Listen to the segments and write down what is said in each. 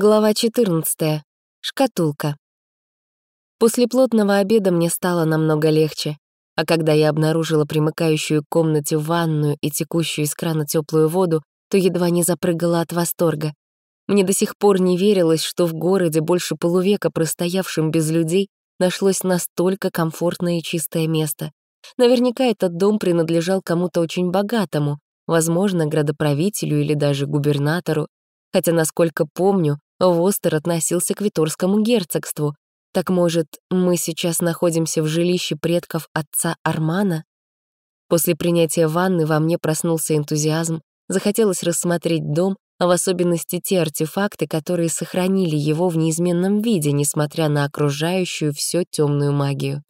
Глава 14. Шкатулка. После плотного обеда мне стало намного легче, а когда я обнаружила примыкающую к комнате ванную и текущую из крана теплую воду, то едва не запрыгала от восторга. Мне до сих пор не верилось, что в городе, больше полувека простоявшем без людей, нашлось настолько комфортное и чистое место. Наверняка этот дом принадлежал кому-то очень богатому, возможно, градоправителю или даже губернатору, хотя, насколько помню, Востер относился к Виторскому герцогству. Так, может, мы сейчас находимся в жилище предков отца Армана? После принятия ванны во мне проснулся энтузиазм, захотелось рассмотреть дом, а в особенности те артефакты, которые сохранили его в неизменном виде, несмотря на окружающую всю темную магию.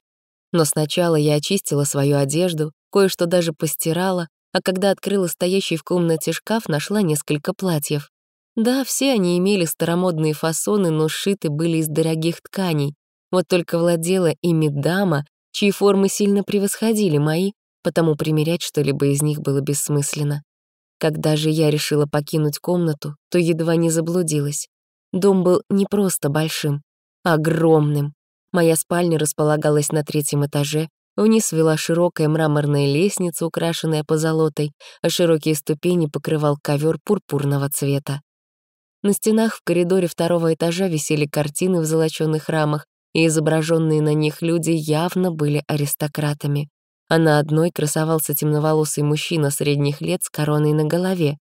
Но сначала я очистила свою одежду, кое-что даже постирала, а когда открыла стоящий в комнате шкаф, нашла несколько платьев. Да, все они имели старомодные фасоны, но сшиты были из дорогих тканей. Вот только владела ими дама, чьи формы сильно превосходили мои, потому примерять что-либо из них было бессмысленно. Когда же я решила покинуть комнату, то едва не заблудилась. Дом был не просто большим, а огромным. Моя спальня располагалась на третьем этаже, вниз вела широкая мраморная лестница, украшенная позолотой, а широкие ступени покрывал ковер пурпурного цвета. На стенах в коридоре второго этажа висели картины в золочёных рамах, и изображенные на них люди явно были аристократами. А на одной красовался темноволосый мужчина средних лет с короной на голове.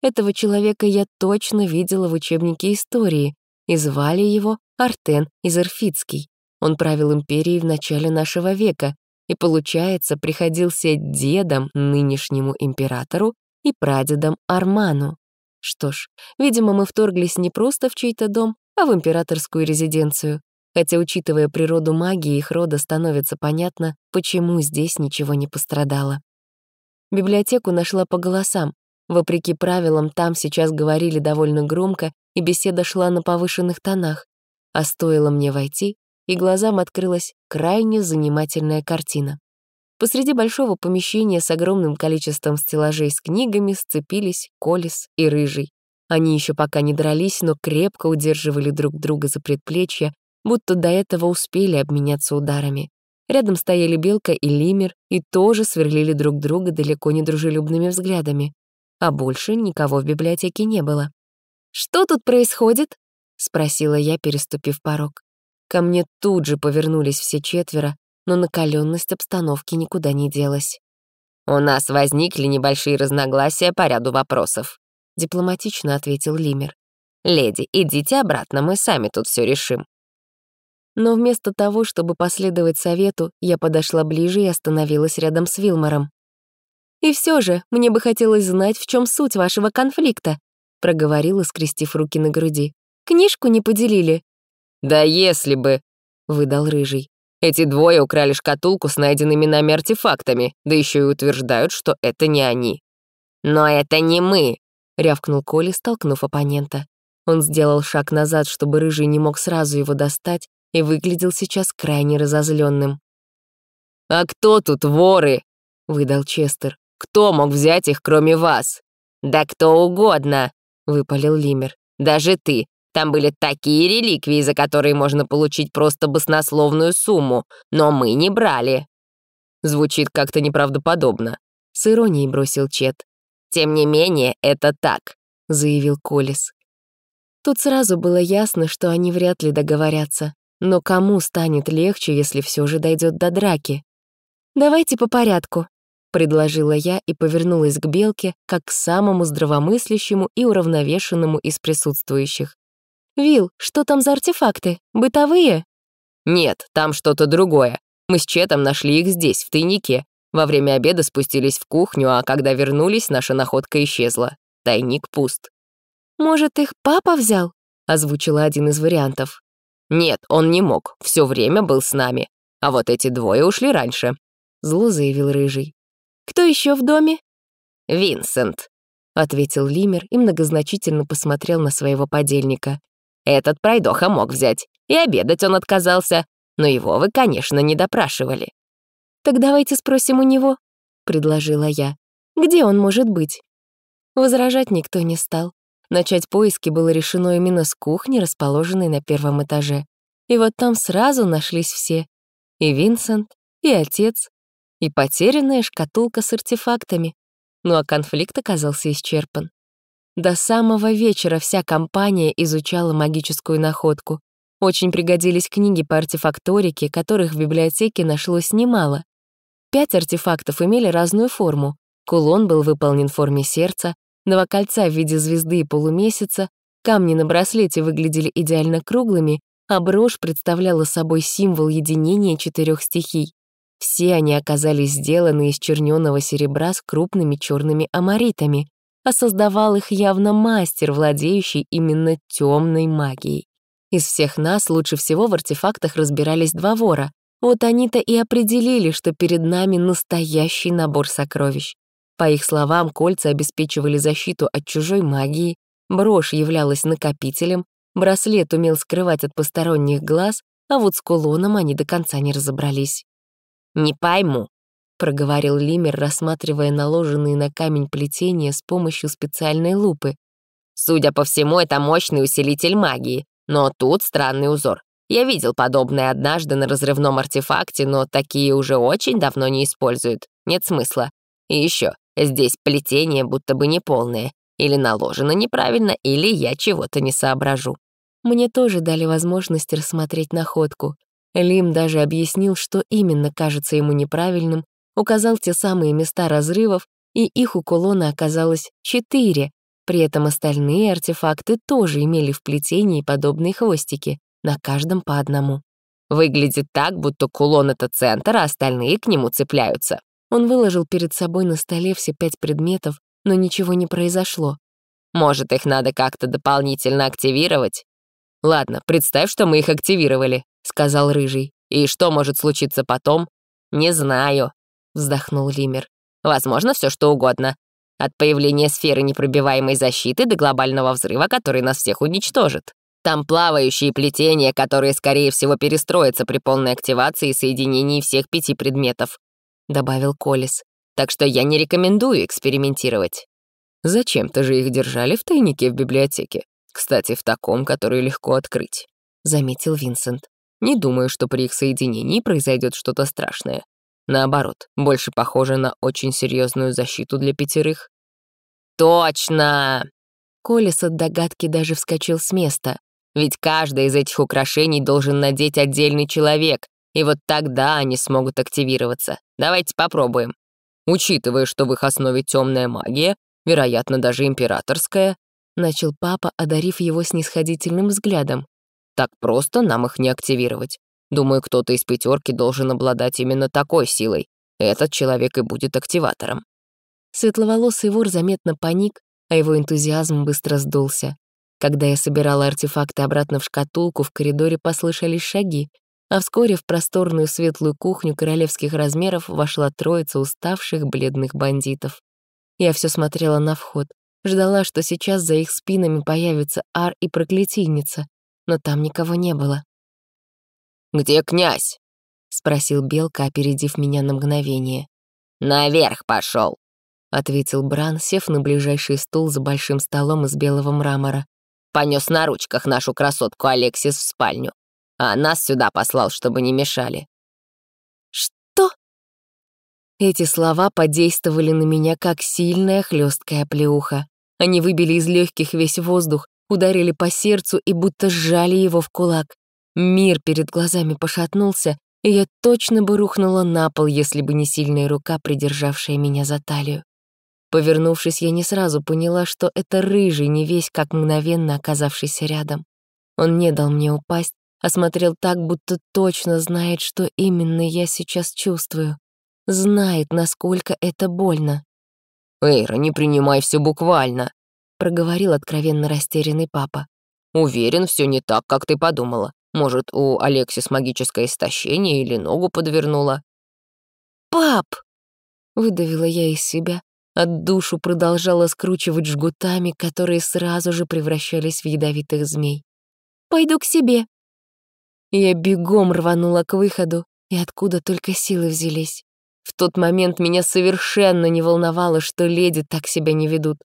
Этого человека я точно видела в учебнике истории, и звали его Артен Изерфицкий. Он правил империей в начале нашего века и, получается, приходился дедом нынешнему императору и прадедом Арману. Что ж, видимо, мы вторглись не просто в чей-то дом, а в императорскую резиденцию. Хотя, учитывая природу магии их рода, становится понятно, почему здесь ничего не пострадало. Библиотеку нашла по голосам. Вопреки правилам, там сейчас говорили довольно громко, и беседа шла на повышенных тонах. А стоило мне войти, и глазам открылась крайне занимательная картина. Посреди большого помещения с огромным количеством стеллажей с книгами сцепились Колес и Рыжий. Они еще пока не дрались, но крепко удерживали друг друга за предплечья, будто до этого успели обменяться ударами. Рядом стояли Белка и Лимер и тоже сверлили друг друга далеко не дружелюбными взглядами. А больше никого в библиотеке не было. «Что тут происходит?» — спросила я, переступив порог. Ко мне тут же повернулись все четверо, но накаленность обстановки никуда не делась. «У нас возникли небольшие разногласия по ряду вопросов», — дипломатично ответил Лимер. «Леди, идите обратно, мы сами тут все решим». Но вместо того, чтобы последовать совету, я подошла ближе и остановилась рядом с Вилмором. «И все же, мне бы хотелось знать, в чем суть вашего конфликта», — проговорила, скрестив руки на груди. «Книжку не поделили?» «Да если бы», — выдал Рыжий. Эти двое украли шкатулку с найденными нами артефактами, да еще и утверждают, что это не они. «Но это не мы!» — рявкнул Коли, столкнув оппонента. Он сделал шаг назад, чтобы Рыжий не мог сразу его достать, и выглядел сейчас крайне разозленным. «А кто тут воры?» — выдал Честер. «Кто мог взять их, кроме вас?» «Да кто угодно!» — выпалил Лимер. «Даже ты. Там были такие реликвии, за которые можно получить просто баснословную сумму, но мы не брали». Звучит как-то неправдоподобно. С иронией бросил Чет. «Тем не менее, это так», — заявил Колес. Тут сразу было ясно, что они вряд ли договорятся. Но кому станет легче, если все же дойдет до драки? «Давайте по порядку», — предложила я и повернулась к Белке как к самому здравомыслящему и уравновешенному из присутствующих. «Вил, что там за артефакты? Бытовые?» «Нет, там что-то другое. Мы с Четом нашли их здесь, в тайнике. Во время обеда спустились в кухню, а когда вернулись, наша находка исчезла. Тайник пуст». «Может, их папа взял?» — озвучила один из вариантов. «Нет, он не мог. Все время был с нами. А вот эти двое ушли раньше», — зло заявил Рыжий. «Кто еще в доме?» «Винсент», — ответил Лимер и многозначительно посмотрел на своего подельника. Этот пройдоха мог взять. И обедать он отказался. Но его вы, конечно, не допрашивали. «Так давайте спросим у него», — предложила я. «Где он может быть?» Возражать никто не стал. Начать поиски было решено именно с кухни, расположенной на первом этаже. И вот там сразу нашлись все. И Винсент, и отец, и потерянная шкатулка с артефактами. Ну а конфликт оказался исчерпан. До самого вечера вся компания изучала магическую находку. Очень пригодились книги по артефакторике, которых в библиотеке нашлось немало. Пять артефактов имели разную форму. Кулон был выполнен в форме сердца, два кольца в виде звезды и полумесяца, камни на браслете выглядели идеально круглыми, а брошь представляла собой символ единения четырех стихий. Все они оказались сделаны из черненого серебра с крупными черными амаритами, а создавал их явно мастер, владеющий именно темной магией. Из всех нас лучше всего в артефактах разбирались два вора. Вот они-то и определили, что перед нами настоящий набор сокровищ. По их словам, кольца обеспечивали защиту от чужой магии, брошь являлась накопителем, браслет умел скрывать от посторонних глаз, а вот с кулоном они до конца не разобрались. «Не пойму», — проговорил Лимер, рассматривая наложенные на камень плетения с помощью специальной лупы. «Судя по всему, это мощный усилитель магии. Но тут странный узор. Я видел подобное однажды на разрывном артефакте, но такие уже очень давно не используют. Нет смысла. И еще, здесь плетение будто бы неполное. Или наложено неправильно, или я чего-то не соображу. Мне тоже дали возможность рассмотреть находку. Лим даже объяснил, что именно кажется ему неправильным, указал те самые места разрывов, и их у кулона оказалось четыре, при этом остальные артефакты тоже имели в плетении подобные хвостики, на каждом по одному. Выглядит так, будто кулон — это центр, а остальные к нему цепляются. Он выложил перед собой на столе все пять предметов, но ничего не произошло. Может, их надо как-то дополнительно активировать? Ладно, представь, что мы их активировали, сказал Рыжий. И что может случиться потом? Не знаю, вздохнул Лимер. Возможно, все что угодно. От появления сферы непробиваемой защиты до глобального взрыва, который нас всех уничтожит. Там плавающие плетения, которые, скорее всего, перестроятся при полной активации и соединении всех пяти предметов», — добавил Колес. «Так что я не рекомендую экспериментировать». «Зачем-то же их держали в тайнике в библиотеке. Кстати, в таком, который легко открыть», — заметил Винсент. «Не думаю, что при их соединении произойдет что-то страшное. Наоборот, больше похоже на очень серьезную защиту для пятерых. «Точно!» Колес от догадки даже вскочил с места. «Ведь каждое из этих украшений должен надеть отдельный человек, и вот тогда они смогут активироваться. Давайте попробуем». «Учитывая, что в их основе темная магия, вероятно, даже императорская», начал папа, одарив его снисходительным взглядом. «Так просто нам их не активировать. Думаю, кто-то из пятерки должен обладать именно такой силой. Этот человек и будет активатором. Светловолосый вор заметно паник, а его энтузиазм быстро сдулся. Когда я собирала артефакты обратно в шкатулку, в коридоре послышались шаги, а вскоре в просторную светлую кухню королевских размеров вошла троица уставших бледных бандитов. Я все смотрела на вход, ждала, что сейчас за их спинами появится Ар и проклятийница, но там никого не было. «Где князь?» — спросил Белка, опередив меня на мгновение. «Наверх пошел, ответил Бран, сев на ближайший стул за большим столом из белого мрамора. Понес на ручках нашу красотку Алексис в спальню, а нас сюда послал, чтобы не мешали». «Что?» Эти слова подействовали на меня как сильная хлесткая плеуха. Они выбили из легких весь воздух, ударили по сердцу и будто сжали его в кулак. Мир перед глазами пошатнулся, и я точно бы рухнула на пол, если бы не сильная рука, придержавшая меня за талию. Повернувшись, я не сразу поняла, что это рыжий, не весь как мгновенно оказавшийся рядом. Он не дал мне упасть, а смотрел так, будто точно знает, что именно я сейчас чувствую. Знает, насколько это больно. «Эйра, не принимай все буквально», — проговорил откровенно растерянный папа. «Уверен, все не так, как ты подумала. Может, у Алексис магическое истощение или ногу подвернула?» «Пап!» — выдавила я из себя, от душу продолжала скручивать жгутами, которые сразу же превращались в ядовитых змей. «Пойду к себе». Я бегом рванула к выходу, и откуда только силы взялись. В тот момент меня совершенно не волновало, что леди так себя не ведут.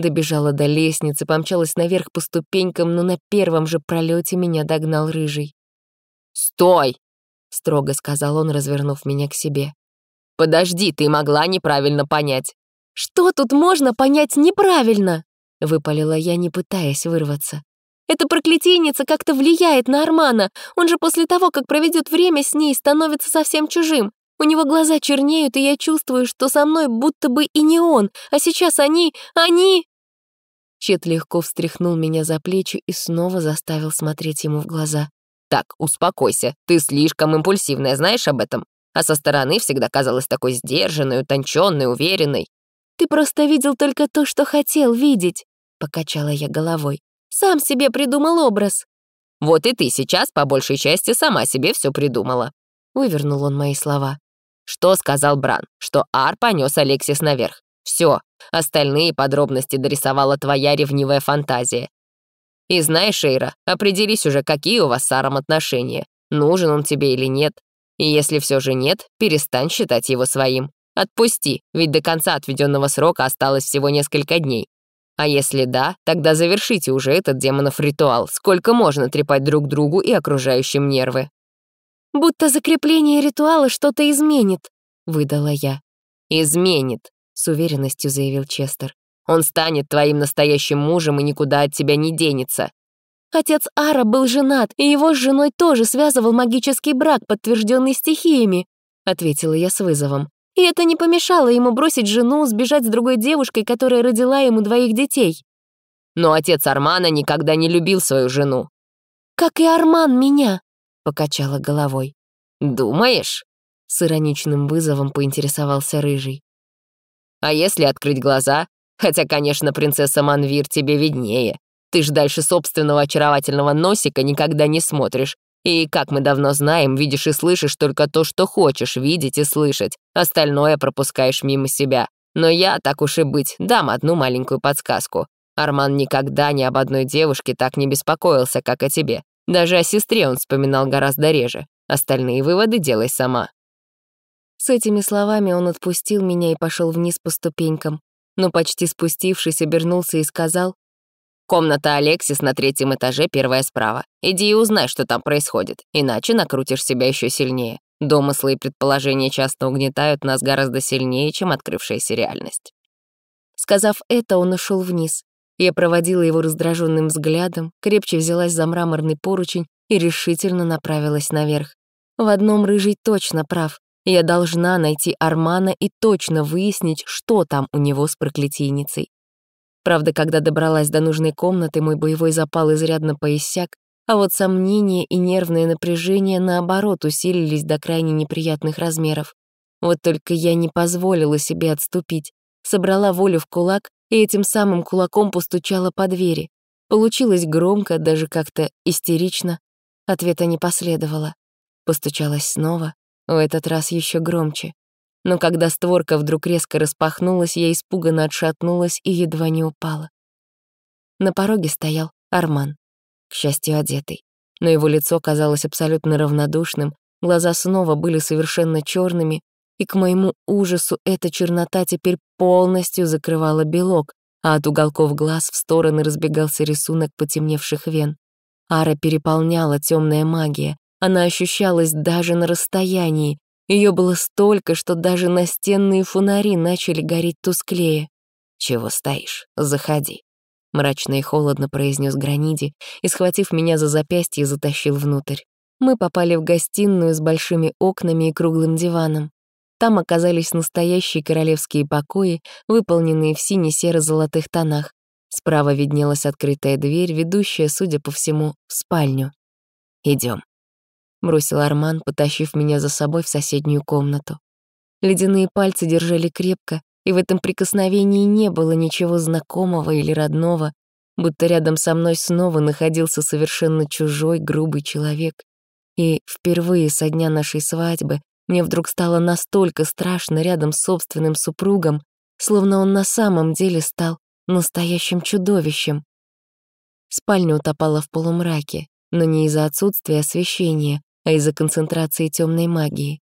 Добежала до лестницы, помчалась наверх по ступенькам, но на первом же пролете меня догнал рыжий. «Стой!» — строго сказал он, развернув меня к себе. «Подожди, ты могла неправильно понять». «Что тут можно понять неправильно?» — выпалила я, не пытаясь вырваться. «Эта проклятийница как-то влияет на Армана. Он же после того, как проведет время с ней, становится совсем чужим. У него глаза чернеют, и я чувствую, что со мной будто бы и не он, а сейчас они... они...» Чет легко встряхнул меня за плечи и снова заставил смотреть ему в глаза. «Так, успокойся, ты слишком импульсивная, знаешь об этом? А со стороны всегда казалась такой сдержанной, утонченной, уверенной». «Ты просто видел только то, что хотел видеть», — покачала я головой. «Сам себе придумал образ». «Вот и ты сейчас, по большей части, сама себе все придумала», — вывернул он мои слова. «Что сказал Бран? Что Ар понес Алексис наверх. Все, остальные подробности дорисовала твоя ревнивая фантазия. И знаешь, Эйра, определись уже, какие у вас с Аром отношения, нужен он тебе или нет. И если все же нет, перестань считать его своим. Отпусти, ведь до конца отведенного срока осталось всего несколько дней. А если да, тогда завершите уже этот демонов ритуал. Сколько можно трепать друг другу и окружающим нервы. «Будто закрепление ритуала что-то изменит», — выдала я. «Изменит», с уверенностью заявил Честер. «Он станет твоим настоящим мужем и никуда от тебя не денется». Отец Ара был женат, и его с женой тоже связывал магический брак, подтвержденный стихиями», — ответила я с вызовом. «И это не помешало ему бросить жену, сбежать с другой девушкой, которая родила ему двоих детей». «Но отец Армана никогда не любил свою жену». «Как и Арман меня», — покачала головой. «Думаешь?» — с ироничным вызовом поинтересовался Рыжий. А если открыть глаза? Хотя, конечно, принцесса Манвир тебе виднее. Ты ж дальше собственного очаровательного носика никогда не смотришь. И, как мы давно знаем, видишь и слышишь только то, что хочешь видеть и слышать. Остальное пропускаешь мимо себя. Но я, так уж и быть, дам одну маленькую подсказку. Арман никогда ни об одной девушке так не беспокоился, как о тебе. Даже о сестре он вспоминал гораздо реже. Остальные выводы делай сама. С этими словами он отпустил меня и пошел вниз по ступенькам, но почти спустившись, обернулся и сказал, «Комната Алексис на третьем этаже, первая справа. Иди и узнай, что там происходит, иначе накрутишь себя еще сильнее. Домыслы и предположения часто угнетают нас гораздо сильнее, чем открывшаяся реальность». Сказав это, он ушел вниз. Я проводила его раздраженным взглядом, крепче взялась за мраморный поручень и решительно направилась наверх. В одном рыжий точно прав. Я должна найти Армана и точно выяснить, что там у него с проклятийницей. Правда, когда добралась до нужной комнаты, мой боевой запал изрядно поиссяк, а вот сомнения и нервное напряжение, наоборот, усилились до крайне неприятных размеров. Вот только я не позволила себе отступить, собрала волю в кулак и этим самым кулаком постучала по двери. Получилось громко, даже как-то истерично. Ответа не последовало. Постучалась снова, в этот раз еще громче. Но когда створка вдруг резко распахнулась, я испуганно отшатнулась и едва не упала. На пороге стоял Арман, к счастью, одетый. Но его лицо казалось абсолютно равнодушным, глаза снова были совершенно черными, и к моему ужасу эта чернота теперь полностью закрывала белок, а от уголков глаз в стороны разбегался рисунок потемневших вен. Ара переполняла темная магия, она ощущалась даже на расстоянии. Ее было столько, что даже настенные фонари начали гореть тусклее. «Чего стоишь? Заходи», — мрачно и холодно произнес Граниди и, схватив меня за запястье, затащил внутрь. Мы попали в гостиную с большими окнами и круглым диваном. Там оказались настоящие королевские покои, выполненные в сине-серо-золотых тонах. Справа виднелась открытая дверь, ведущая, судя по всему, в спальню. Идем. — бросил Арман, потащив меня за собой в соседнюю комнату. Ледяные пальцы держали крепко, и в этом прикосновении не было ничего знакомого или родного, будто рядом со мной снова находился совершенно чужой, грубый человек. И впервые со дня нашей свадьбы мне вдруг стало настолько страшно рядом с собственным супругом, словно он на самом деле стал настоящим чудовищем. Спальня утопала в полумраке, но не из-за отсутствия освещения, а из-за концентрации темной магии.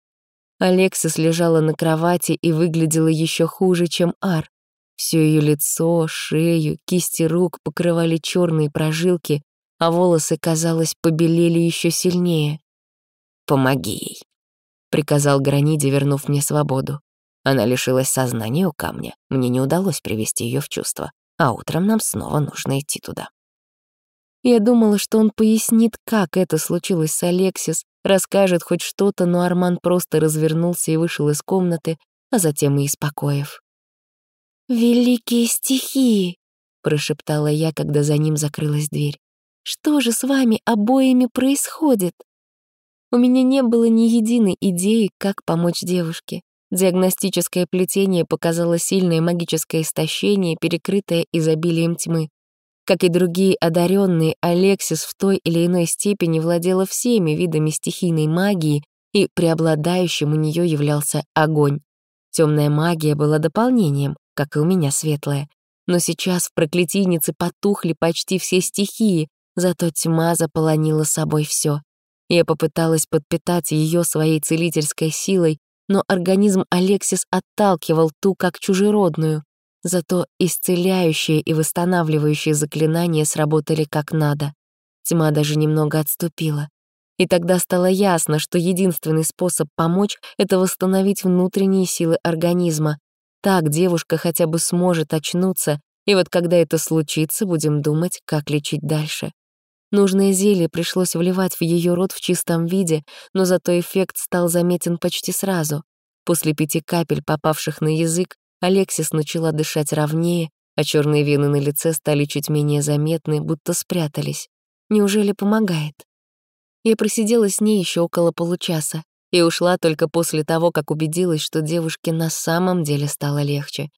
Алексис лежала на кровати и выглядела еще хуже, чем Ар. Все ее лицо, шею, кисти рук покрывали черные прожилки, а волосы, казалось, побелели еще сильнее. «Помоги ей», — приказал Граниде, вернув мне свободу. Она лишилась сознания у камня, мне не удалось привести ее в чувство, а утром нам снова нужно идти туда. Я думала, что он пояснит, как это случилось с Алексис, расскажет хоть что-то, но Арман просто развернулся и вышел из комнаты, а затем и из покоев. «Великие стихии!» — прошептала я, когда за ним закрылась дверь. «Что же с вами обоими происходит?» У меня не было ни единой идеи, как помочь девушке. Диагностическое плетение показало сильное магическое истощение, перекрытое изобилием тьмы. Как и другие одаренные, Алексис в той или иной степени владела всеми видами стихийной магии, и преобладающим у нее являлся огонь. Темная магия была дополнением, как и у меня светлая. Но сейчас в проклятийнице потухли почти все стихии, зато тьма заполонила собой все. Я попыталась подпитать ее своей целительской силой, но организм Алексис отталкивал ту как чужеродную. Зато исцеляющие и восстанавливающие заклинания сработали как надо. Тьма даже немного отступила. И тогда стало ясно, что единственный способ помочь — это восстановить внутренние силы организма. Так девушка хотя бы сможет очнуться, и вот когда это случится, будем думать, как лечить дальше. Нужное зелье пришлось вливать в ее рот в чистом виде, но зато эффект стал заметен почти сразу. После пяти капель, попавших на язык, Алексис начала дышать ровнее, а черные вены на лице стали чуть менее заметны, будто спрятались. Неужели помогает? Я просидела с ней еще около получаса и ушла только после того, как убедилась, что девушке на самом деле стало легче.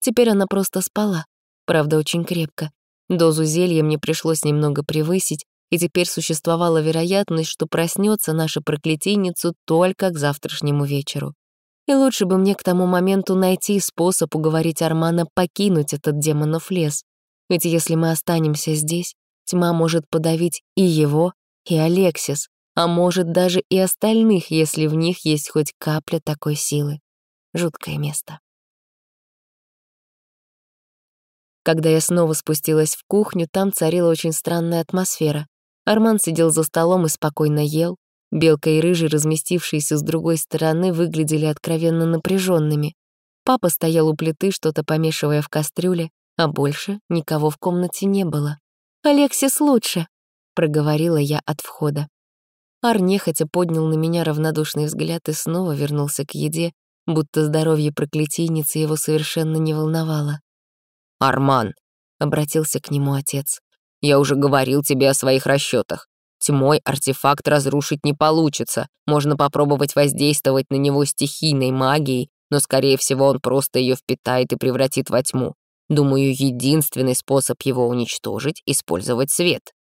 Теперь она просто спала, правда, очень крепко, Дозу зелья мне пришлось немного превысить, и теперь существовала вероятность, что проснется наша проклятийницу только к завтрашнему вечеру. И лучше бы мне к тому моменту найти способ уговорить Армана покинуть этот демонов лес. Ведь если мы останемся здесь, тьма может подавить и его, и Алексис, а может даже и остальных, если в них есть хоть капля такой силы. Жуткое место. Когда я снова спустилась в кухню, там царила очень странная атмосфера. Арман сидел за столом и спокойно ел. Белка и Рыжий, разместившиеся с другой стороны, выглядели откровенно напряженными. Папа стоял у плиты, что-то помешивая в кастрюле, а больше никого в комнате не было. «Алексис лучше», — проговорила я от входа. Ар нехотя поднял на меня равнодушный взгляд и снова вернулся к еде, будто здоровье проклятийницы его совершенно не волновало. «Арман», — обратился к нему отец, — «я уже говорил тебе о своих расчетах. Тьмой артефакт разрушить не получится. Можно попробовать воздействовать на него стихийной магией, но, скорее всего, он просто ее впитает и превратит во тьму. Думаю, единственный способ его уничтожить — использовать свет».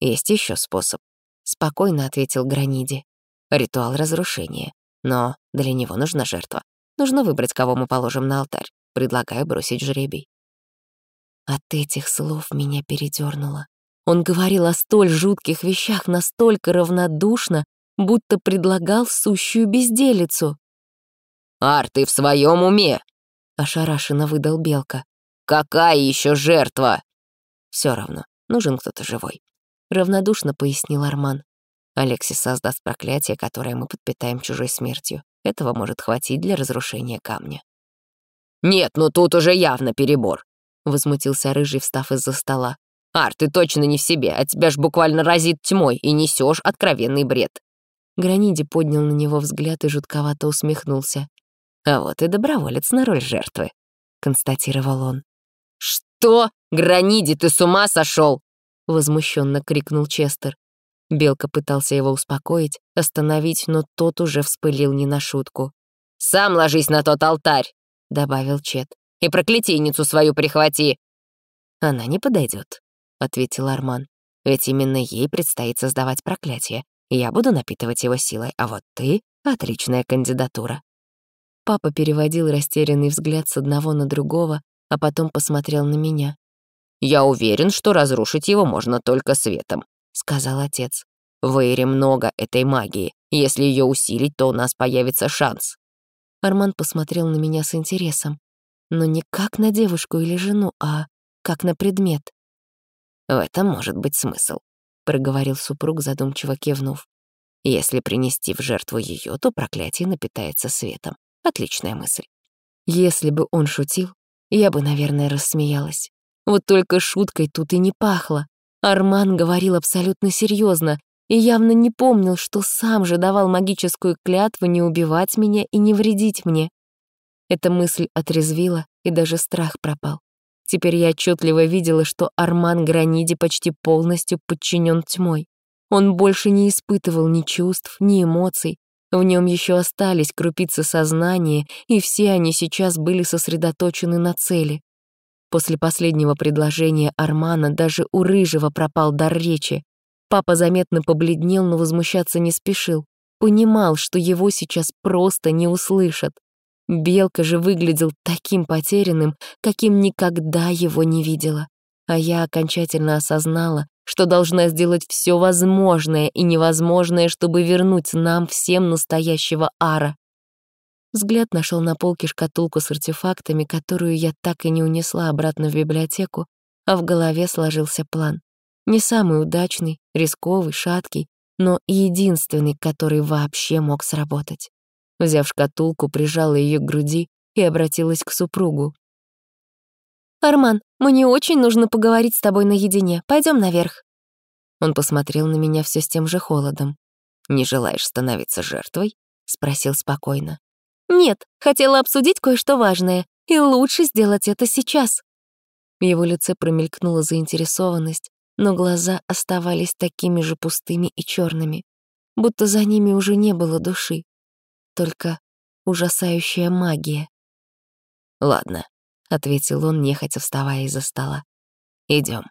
«Есть еще способ», — спокойно ответил Граниди. «Ритуал разрушения. Но для него нужна жертва. Нужно выбрать, кого мы положим на алтарь. Предлагаю бросить жребий». От этих слов меня передернуло. Он говорил о столь жутких вещах настолько равнодушно, будто предлагал сущую безделицу. «Ар, ты в своем уме?» — ошарашенно выдал Белка. «Какая еще жертва?» Все равно, нужен кто-то живой», — равнодушно пояснил Арман. Алексис создаст проклятие, которое мы подпитаем чужой смертью. Этого может хватить для разрушения камня. «Нет, ну тут уже явно перебор. — возмутился Рыжий, встав из-за стола. «Ар, ты точно не в себе, а тебя ж буквально разит тьмой и несешь откровенный бред». Граниди поднял на него взгляд и жутковато усмехнулся. «А вот и доброволец на роль жертвы», — констатировал он. «Что? Граниди, ты с ума сошел? возмущенно крикнул Честер. Белка пытался его успокоить, остановить, но тот уже вспылил не на шутку. «Сам ложись на тот алтарь», — добавил Чет и проклятийницу свою прихвати». «Она не подойдет, ответил Арман. «Ведь именно ей предстоит создавать проклятие. Я буду напитывать его силой, а вот ты — отличная кандидатура». Папа переводил растерянный взгляд с одного на другого, а потом посмотрел на меня. «Я уверен, что разрушить его можно только светом», — сказал отец. «В Эйре много этой магии. Если ее усилить, то у нас появится шанс». Арман посмотрел на меня с интересом. но не как на девушку или жену, а как на предмет. «В этом может быть смысл», — проговорил супруг, задумчиво кивнув. «Если принести в жертву ее, то проклятие напитается светом. Отличная мысль». Если бы он шутил, я бы, наверное, рассмеялась. Вот только шуткой тут и не пахло. Арман говорил абсолютно серьезно и явно не помнил, что сам же давал магическую клятву не убивать меня и не вредить мне. Эта мысль отрезвила, и даже страх пропал. Теперь я отчетливо видела, что Арман Граниди почти полностью подчинен тьмой. Он больше не испытывал ни чувств, ни эмоций. В нем еще остались крупицы сознания, и все они сейчас были сосредоточены на цели. После последнего предложения Армана даже у Рыжего пропал дар речи. Папа заметно побледнел, но возмущаться не спешил. Понимал, что его сейчас просто не услышат. Белка же выглядел таким потерянным, каким никогда его не видела. А я окончательно осознала, что должна сделать все возможное и невозможное, чтобы вернуть нам всем настоящего Ара. Взгляд нашел на полке шкатулку с артефактами, которую я так и не унесла обратно в библиотеку, а в голове сложился план. Не самый удачный, рисковый, шаткий, но единственный, который вообще мог сработать. Взяв шкатулку, прижала ее к груди и обратилась к супругу. «Арман, мне очень нужно поговорить с тобой наедине. Пойдем наверх». Он посмотрел на меня все с тем же холодом. «Не желаешь становиться жертвой?» — спросил спокойно. «Нет, хотела обсудить кое-что важное, и лучше сделать это сейчас». В его лице промелькнула заинтересованность, но глаза оставались такими же пустыми и черными, будто за ними уже не было души, только ужасающая магия. «Ладно», — ответил он, нехотя вставая из-за стола. Идем.